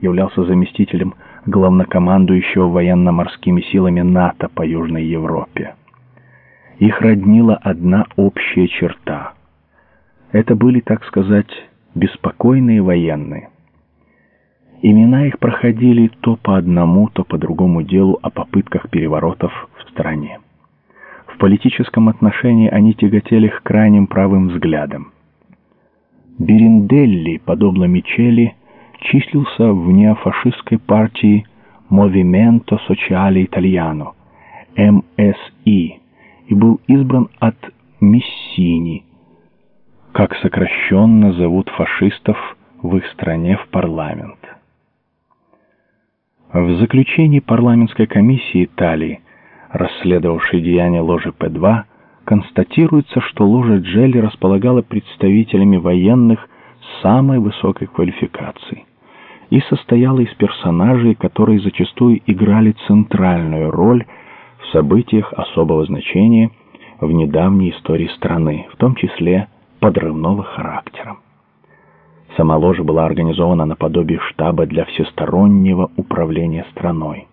являлся заместителем главнокомандующего военно-морскими силами НАТО по Южной Европе. Их роднила одна общая черта. Это были, так сказать, беспокойные военные. Имена их проходили то по одному, то по другому делу о попытках переворотов в стране. В политическом отношении они тяготели к крайним правым взглядам. Беринделли, подобно Мичели, числился в неофашистской партии Movimento Sociale Italiano, МСИ, и был избран от Миссини, как сокращенно зовут фашистов в их стране в парламент. В заключении парламентской комиссии Италии, расследовавшей деяния ложи П-2, констатируется, что ложа Джелли располагала представителями военных самой высокой квалификации и состояла из персонажей, которые зачастую играли центральную роль в событиях особого значения в недавней истории страны, в том числе подрывного характера. Сама ложа была организована наподобие штаба для всестороннего управления страной.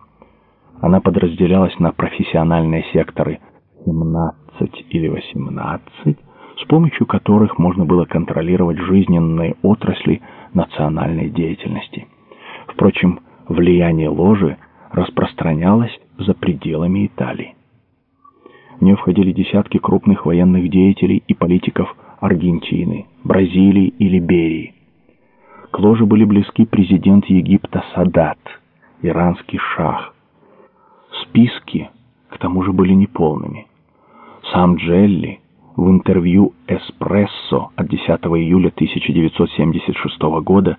Она подразделялась на профессиональные секторы 17 или 18, с помощью которых можно было контролировать жизненные отрасли национальной деятельности. Впрочем, влияние ложи распространялось за пределами Италии. В нее входили десятки крупных военных деятелей и политиков Аргентины, Бразилии и Либерии. К ложе были близки президент Египта Садат, иранский шах. Списки, к тому же, были неполными. Сам Джелли в интервью «Эспрессо» от 10 июля 1976 года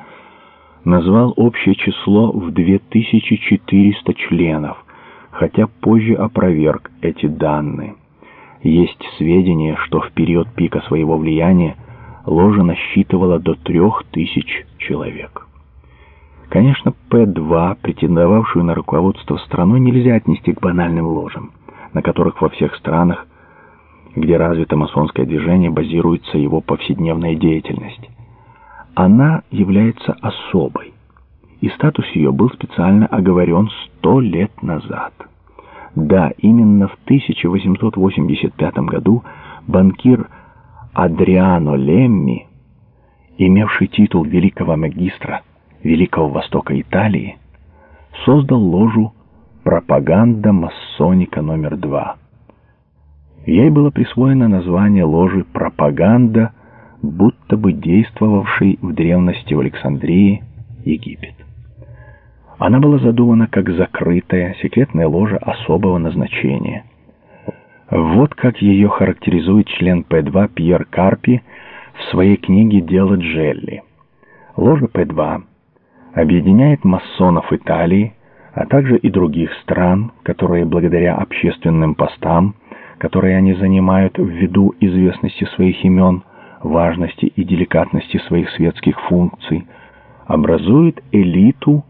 назвал общее число в 2400 членов, хотя позже опроверг эти данные. Есть сведения, что в период пика своего влияния ложа насчитывала до 3000 человек. Конечно, П-2, претендовавшую на руководство страной, нельзя отнести к банальным ложам, на которых во всех странах, где развито масонское движение, базируется его повседневная деятельность. Она является особой, и статус ее был специально оговорен сто лет назад. Да, именно в 1885 году банкир Адриано Лемми, имевший титул великого магистра Великого Востока Италии, создал ложу «Пропаганда масоника номер два». Ей было присвоено название ложи «Пропаганда», будто бы действовавшей в древности в Александрии, Египет. Она была задумана как закрытая, секретная ложа особого назначения. Вот как ее характеризует член П2 Пьер Карпи в своей книге «Дело Джелли». Ложа П2 объединяет масонов Италии, а также и других стран, которые благодаря общественным постам, которые они занимают ввиду известности своих имен, важности и деликатности своих светских функций, образует элиту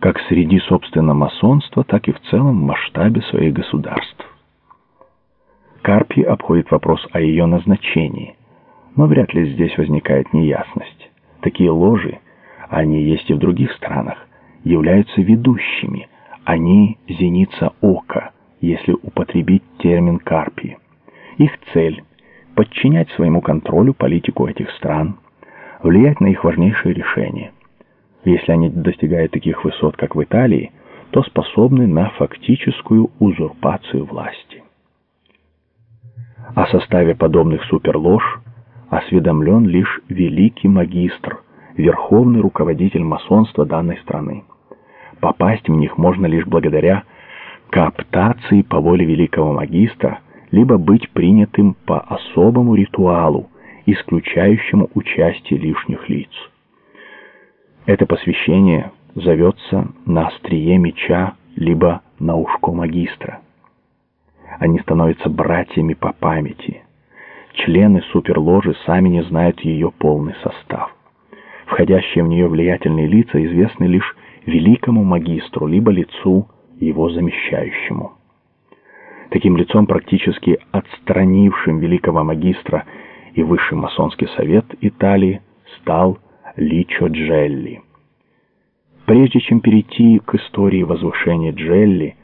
как среди собственно масонства, так и в целом масштабе своих государств. Карпи обходит вопрос о ее назначении, но вряд ли здесь возникает неясность. Такие ложи, они есть и в других странах, являются ведущими, они зеница ока, если употребить термин Карпи. Их цель – подчинять своему контролю политику этих стран, влиять на их важнейшие решения. Если они достигают таких высот, как в Италии, то способны на фактическую узурпацию власти. О составе подобных суперлож осведомлен лишь великий магистр, верховный руководитель масонства данной страны. Попасть в них можно лишь благодаря кооптации по воле великого магистра, либо быть принятым по особому ритуалу, исключающему участие лишних лиц. Это посвящение зовется на острие меча, либо на ушко магистра. Они становятся братьями по памяти. Члены суперложи сами не знают ее полный состав. Входящие в нее влиятельные лица известны лишь великому магистру, либо лицу его замещающему. Таким лицом, практически отстранившим великого магистра и высший масонский совет Италии, стал Личо Джелли. Прежде чем перейти к истории возвышения Джелли,